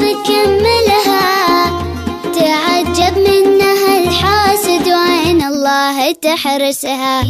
بكملها. تعجب منها الحاسد وعين الله تحرسها.